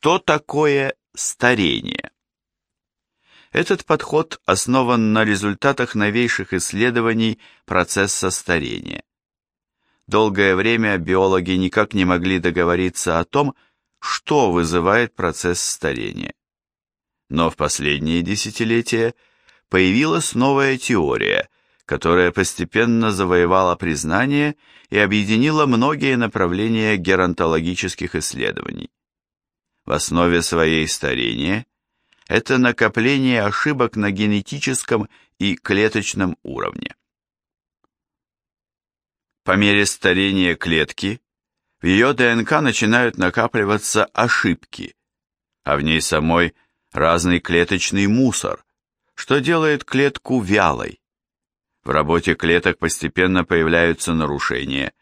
Что такое старение? Этот подход основан на результатах новейших исследований процесса старения. Долгое время биологи никак не могли договориться о том, что вызывает процесс старения. Но в последние десятилетия появилась новая теория, которая постепенно завоевала признание и объединила многие направления геронтологических исследований. В основе своей старения – это накопление ошибок на генетическом и клеточном уровне. По мере старения клетки в ее ДНК начинают накапливаться ошибки, а в ней самой разный клеточный мусор, что делает клетку вялой. В работе клеток постепенно появляются нарушения,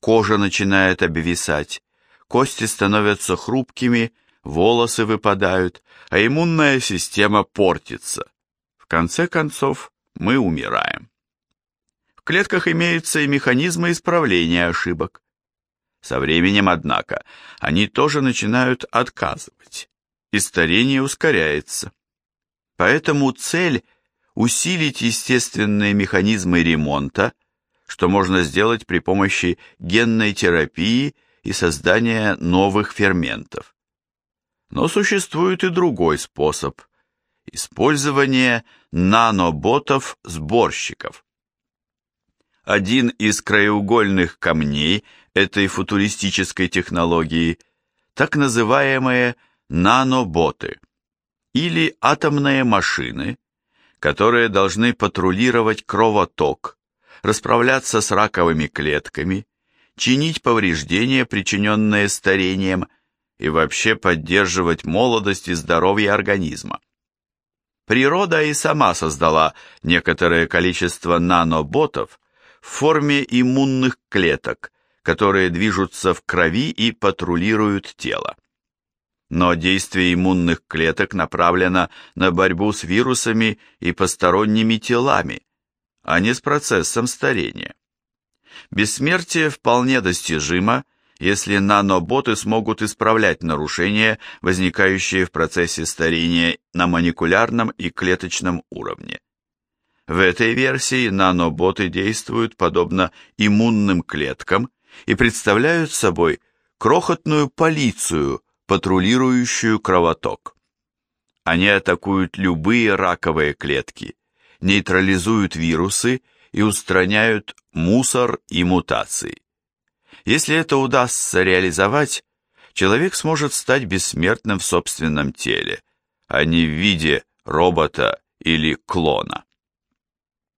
кожа начинает обвисать, кости становятся хрупкими, волосы выпадают, а иммунная система портится. В конце концов, мы умираем. В клетках имеются и механизмы исправления ошибок. Со временем, однако, они тоже начинают отказывать, и старение ускоряется. Поэтому цель – усилить естественные механизмы ремонта, что можно сделать при помощи генной терапии и создания новых ферментов. Но существует и другой способ – использование наноботов-сборщиков. Один из краеугольных камней этой футуристической технологии – так называемые наноботы или атомные машины, которые должны патрулировать кровоток, расправляться с раковыми клетками, чинить повреждения, причиненные старением, и вообще поддерживать молодость и здоровье организма. Природа и сама создала некоторое количество наноботов в форме иммунных клеток, которые движутся в крови и патрулируют тело. Но действие иммунных клеток направлено на борьбу с вирусами и посторонними телами, а не с процессом старения. Бессмертие вполне достижимо – если наноботы смогут исправлять нарушения, возникающие в процессе старения на молекулярном и клеточном уровне. В этой версии наноботы действуют подобно иммунным клеткам и представляют собой крохотную полицию, патрулирующую кровоток. Они атакуют любые раковые клетки, нейтрализуют вирусы и устраняют мусор и мутации. Если это удастся реализовать, человек сможет стать бессмертным в собственном теле, а не в виде робота или клона.